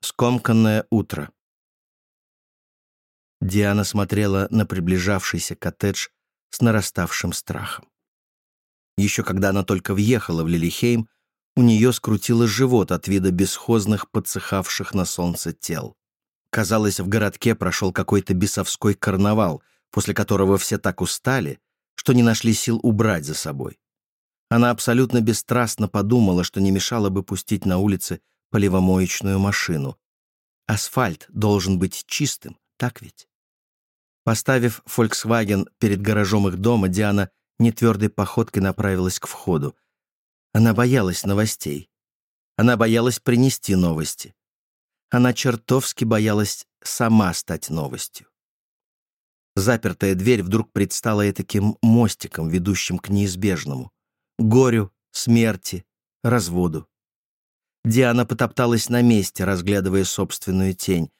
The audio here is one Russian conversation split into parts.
Скомканное утро. Диана смотрела на приближавшийся коттедж с нараставшим страхом. Еще когда она только въехала в Лилихейм, у нее скрутило живот от вида бесхозных, подсыхавших на солнце тел. Казалось, в городке прошел какой-то бесовской карнавал, после которого все так устали, что не нашли сил убрать за собой. Она абсолютно бесстрастно подумала, что не мешало бы пустить на улице поливомоечную машину. Асфальт должен быть чистым, так ведь? Поставив Volkswagen перед гаражом их дома, Диана нетвердой походкой направилась к входу. Она боялась новостей. Она боялась принести новости. Она чертовски боялась сама стать новостью. Запертая дверь вдруг предстала и таким мостиком, ведущим к неизбежному — горю, смерти, разводу. Диана потопталась на месте, разглядывая собственную тень.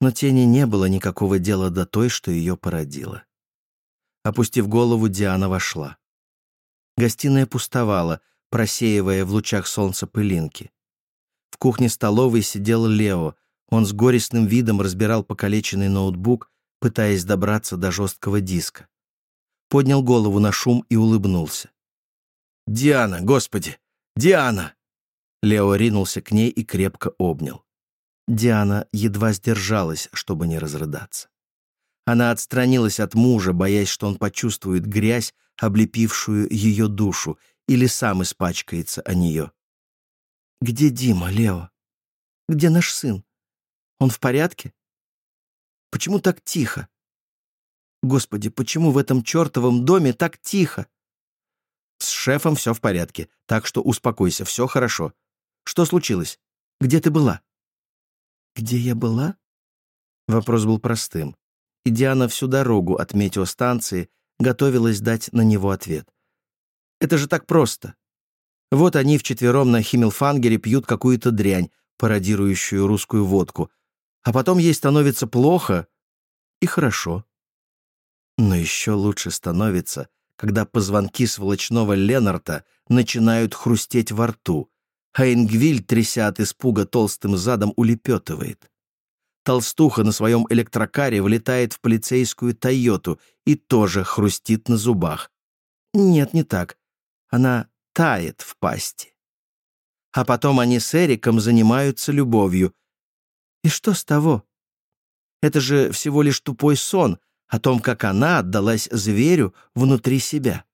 Но тени не было никакого дела до той, что ее породила. Опустив голову, Диана вошла. Гостиная пустовала, просеивая в лучах солнца пылинки. В кухне-столовой сидел Лео. Он с горестным видом разбирал покалеченный ноутбук, пытаясь добраться до жесткого диска. Поднял голову на шум и улыбнулся. «Диана, господи! Диана!» Лео ринулся к ней и крепко обнял. Диана едва сдержалась, чтобы не разрыдаться. Она отстранилась от мужа, боясь, что он почувствует грязь, облепившую ее душу, или сам испачкается о нее. «Где Дима, Лео? Где наш сын? Он в порядке? Почему так тихо? Господи, почему в этом чертовом доме так тихо?» «С шефом все в порядке, так что успокойся, все хорошо. Что случилось? Где ты была?» «Где я была?» Вопрос был простым, и Диана всю дорогу от метеостанции готовилась дать на него ответ. «Это же так просто. Вот они вчетвером на Химмелфангере пьют какую-то дрянь, пародирующую русскую водку, а потом ей становится плохо и хорошо. Но еще лучше становится, когда позвонки сволочного Ленарта начинают хрустеть во рту, а Ингвиль, тряся от испуга толстым задом, улепетывает. Толстуха на своем электрокаре влетает в полицейскую «Тойоту» и тоже хрустит на зубах. Нет, не так. Она тает в пасти. А потом они с Эриком занимаются любовью. И что с того? Это же всего лишь тупой сон о том, как она отдалась зверю внутри себя.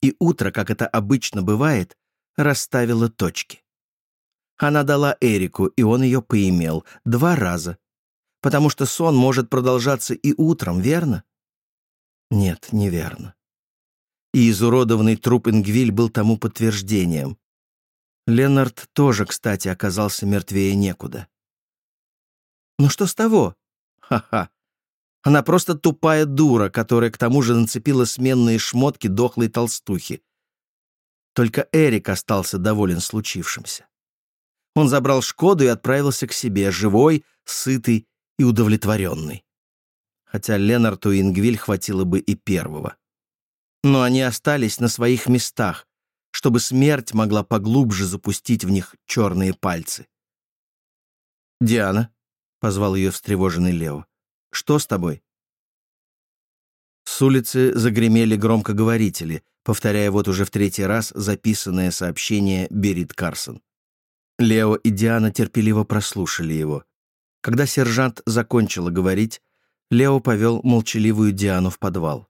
И утро, как это обычно бывает, расставило точки. Она дала Эрику, и он ее поимел. Два раза. Потому что сон может продолжаться и утром, верно? Нет, неверно. И изуродованный труп Ингвиль был тому подтверждением. Ленард тоже, кстати, оказался мертвее некуда. Ну что с того? Ха-ха. Она просто тупая дура, которая к тому же нацепила сменные шмотки дохлой толстухи. Только Эрик остался доволен случившимся. Он забрал Шкоду и отправился к себе, живой, сытый и удовлетворенный. Хотя Ленарту и Ингвиль хватило бы и первого. Но они остались на своих местах, чтобы смерть могла поглубже запустить в них черные пальцы. «Диана», — позвал ее встревоженный Лео, — «что с тобой?» С улицы загремели громкоговорители, повторяя вот уже в третий раз записанное сообщение Берит Карсон. Лео и Диана терпеливо прослушали его. Когда сержант закончила говорить, Лео повел молчаливую Диану в подвал.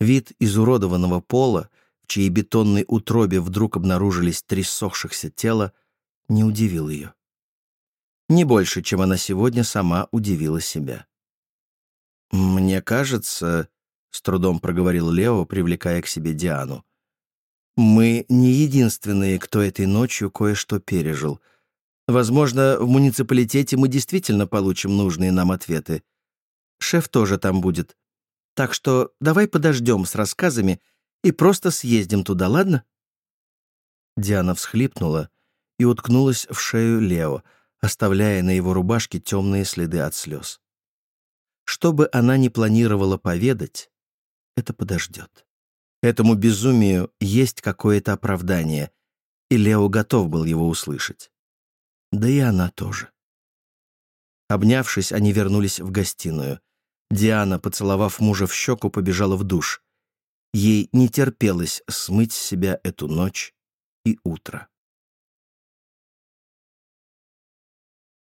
Вид изуродованного пола, в чьей бетонной утробе вдруг обнаружились три сохшихся тела, не удивил ее. Не больше, чем она сегодня сама удивила себя. «Мне кажется», — с трудом проговорил Лео, привлекая к себе Диану, мы не единственные, кто этой ночью кое-что пережил. Возможно, в муниципалитете мы действительно получим нужные нам ответы. Шеф тоже там будет. Так что давай подождем с рассказами и просто съездим туда, ладно?» Диана всхлипнула и уткнулась в шею Лео, оставляя на его рубашке темные следы от слез. Что бы она ни планировала поведать, это подождет. Этому безумию есть какое-то оправдание, и Лео готов был его услышать. Да и она тоже. Обнявшись, они вернулись в гостиную. Диана, поцеловав мужа в щеку, побежала в душ. Ей не терпелось смыть с себя эту ночь и утро.